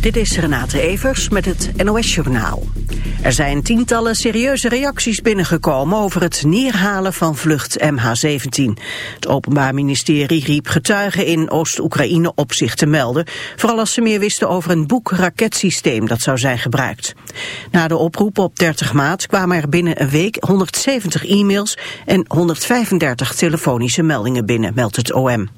Dit is Renate Evers met het NOS Journaal. Er zijn tientallen serieuze reacties binnengekomen over het neerhalen van vlucht MH17. Het Openbaar Ministerie riep getuigen in Oost-Oekraïne op zich te melden, vooral als ze meer wisten over een boek-raketsysteem dat zou zijn gebruikt. Na de oproep op 30 maart kwamen er binnen een week 170 e-mails en 135 telefonische meldingen binnen, meldt het OM.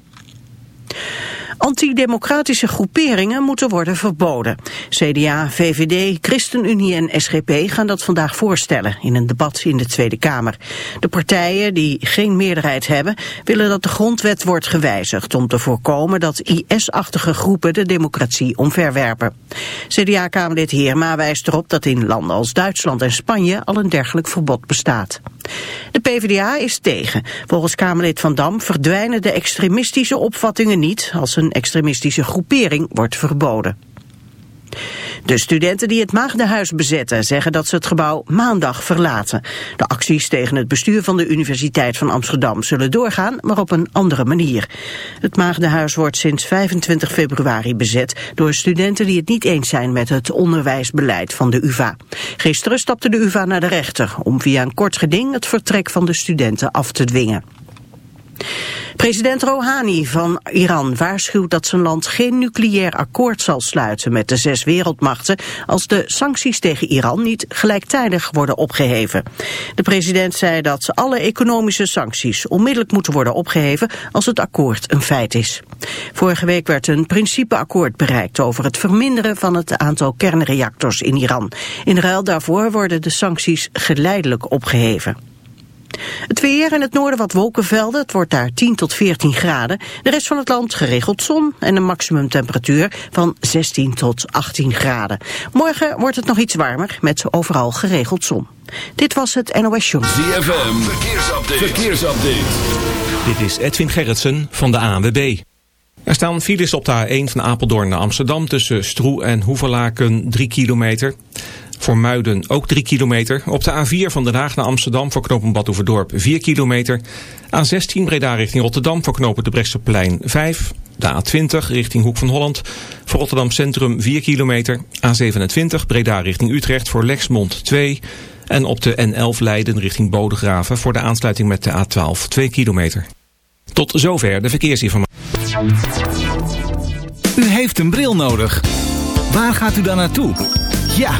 Antidemocratische groeperingen moeten worden verboden. CDA, VVD, ChristenUnie en SGP gaan dat vandaag voorstellen in een debat in de Tweede Kamer. De partijen die geen meerderheid hebben willen dat de grondwet wordt gewijzigd om te voorkomen dat IS-achtige groepen de democratie omverwerpen. CDA-kamerlid Heerma wijst erop dat in landen als Duitsland en Spanje al een dergelijk verbod bestaat. De PvdA is tegen. Volgens Kamerlid Van Dam verdwijnen de extremistische opvattingen niet als een extremistische groepering wordt verboden. De studenten die het Maagdenhuis bezetten zeggen dat ze het gebouw maandag verlaten. De acties tegen het bestuur van de Universiteit van Amsterdam zullen doorgaan, maar op een andere manier. Het Maagdenhuis wordt sinds 25 februari bezet door studenten die het niet eens zijn met het onderwijsbeleid van de UvA. Gisteren stapte de UvA naar de rechter om via een kort geding het vertrek van de studenten af te dwingen. President Rouhani van Iran waarschuwt dat zijn land geen nucleair akkoord zal sluiten met de zes wereldmachten als de sancties tegen Iran niet gelijktijdig worden opgeheven. De president zei dat alle economische sancties onmiddellijk moeten worden opgeheven als het akkoord een feit is. Vorige week werd een principeakkoord bereikt over het verminderen van het aantal kernreactors in Iran. In ruil daarvoor worden de sancties geleidelijk opgeheven. Het weer in het noorden wat wolkenvelden. Het wordt daar 10 tot 14 graden. De rest van het land geregeld zon en een maximumtemperatuur van 16 tot 18 graden. Morgen wordt het nog iets warmer met overal geregeld zon. Dit was het NOS Show. ZFM, verkeersupdate. verkeersupdate. Dit is Edwin Gerritsen van de ANWB. Er staan files op de A1 van Apeldoorn naar Amsterdam tussen Stroe en Hoevelaken 3 kilometer. Voor Muiden ook 3 kilometer. Op de A4 van Den Haag naar Amsterdam voor knopen Badhoevedorp 4 kilometer. A16 Breda richting Rotterdam voor knopen de Brechtseplein 5. De A20 richting Hoek van Holland voor Rotterdam Centrum 4 kilometer. A27 Breda richting Utrecht voor Lexmond 2. En op de N11 Leiden richting Bodegraven voor de aansluiting met de A12 2 kilometer. Tot zover de verkeersinformatie. U heeft een bril nodig. Waar gaat u dan naartoe? Ja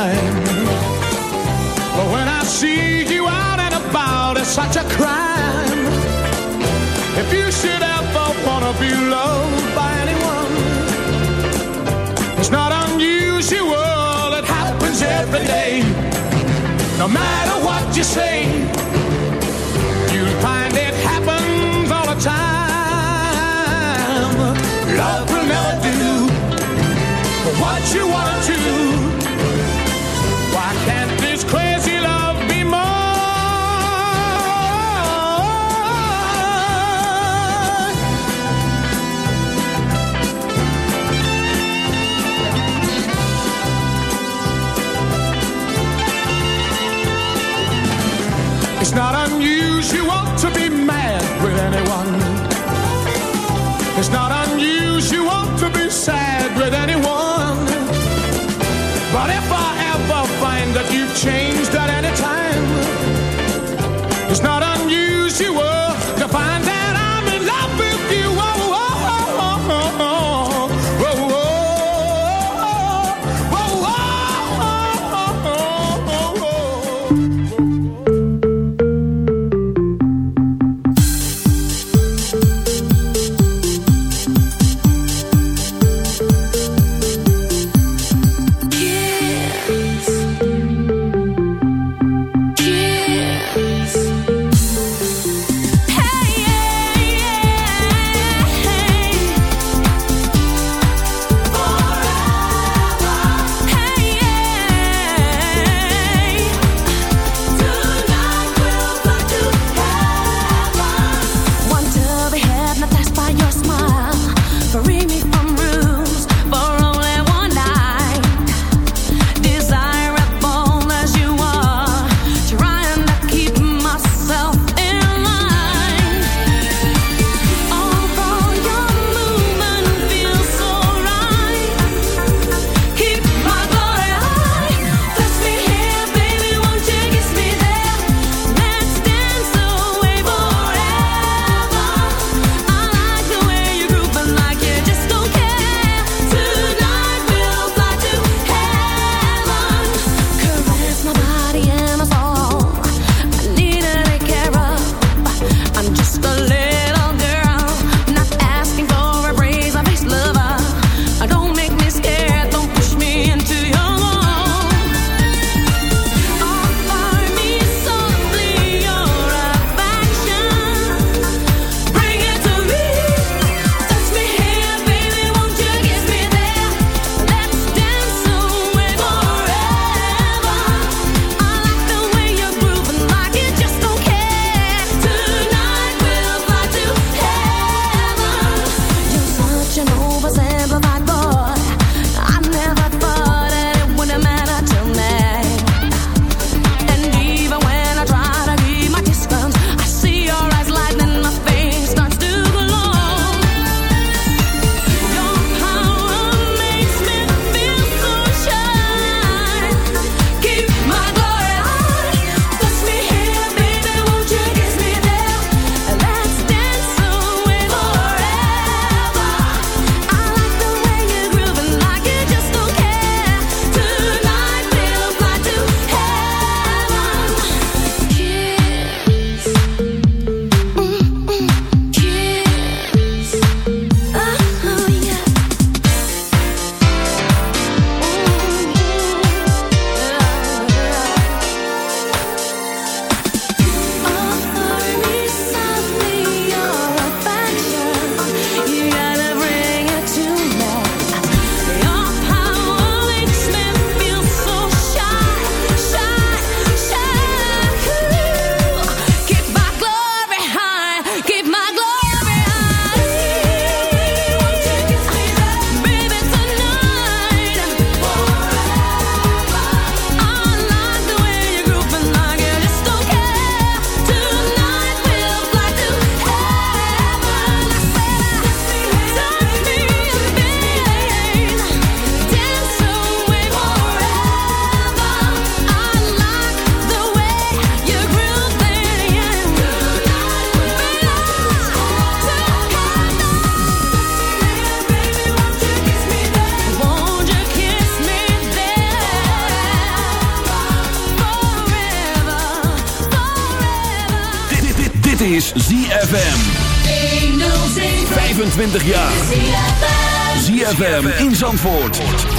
time. But when I see you out and about, it's such a crime. If you should ever wanna be loved by anyone, it's not unusual. It happens every day. No matter what you say. that he.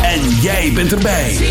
En jij bent erbij.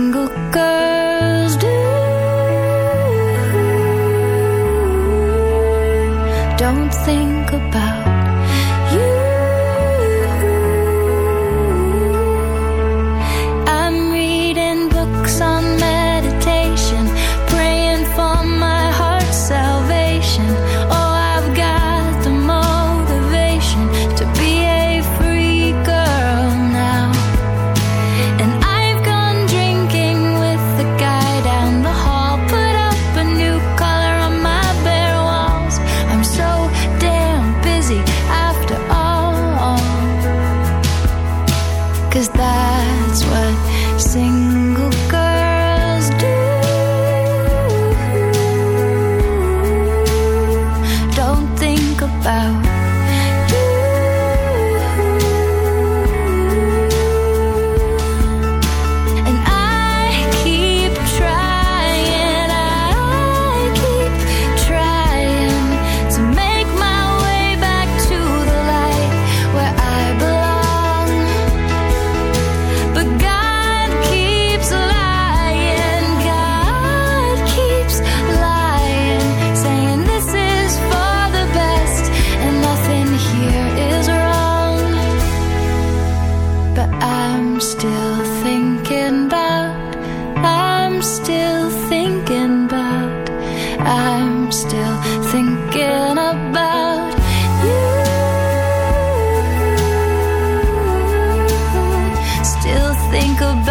think about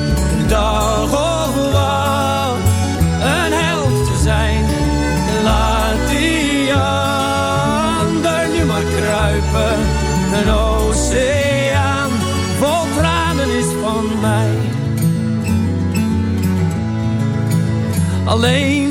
Een oceaan vol tranen is van mij. Alleen